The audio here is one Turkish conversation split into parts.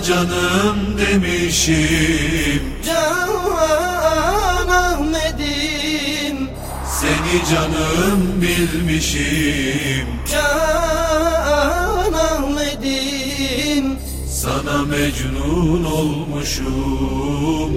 canım demişim. Can Ahmet'im. Seni canım bilmişim. Can Ahmet'im. Sana mecnun olmuşum.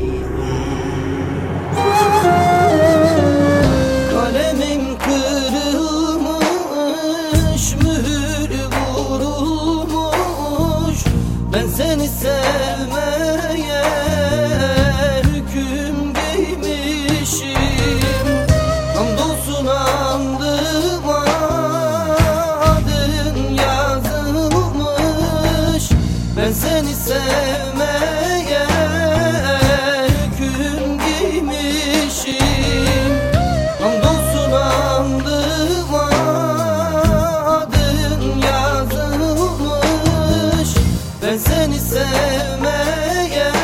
sevmeye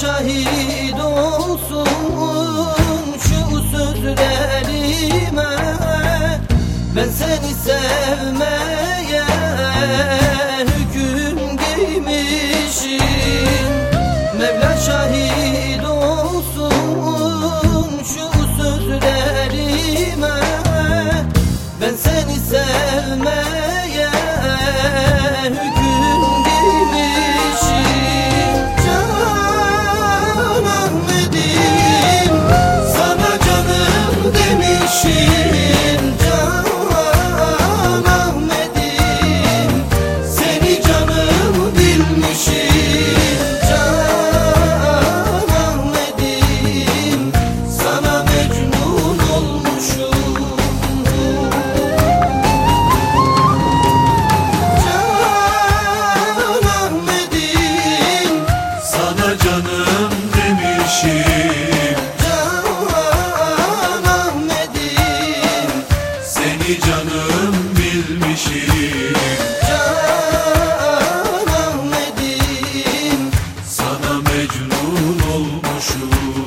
şahit olsun şu sözlerime. Ben seni sevmeye hüküm giymişim. Mevla şahit olsun şu mecnun olmuşum.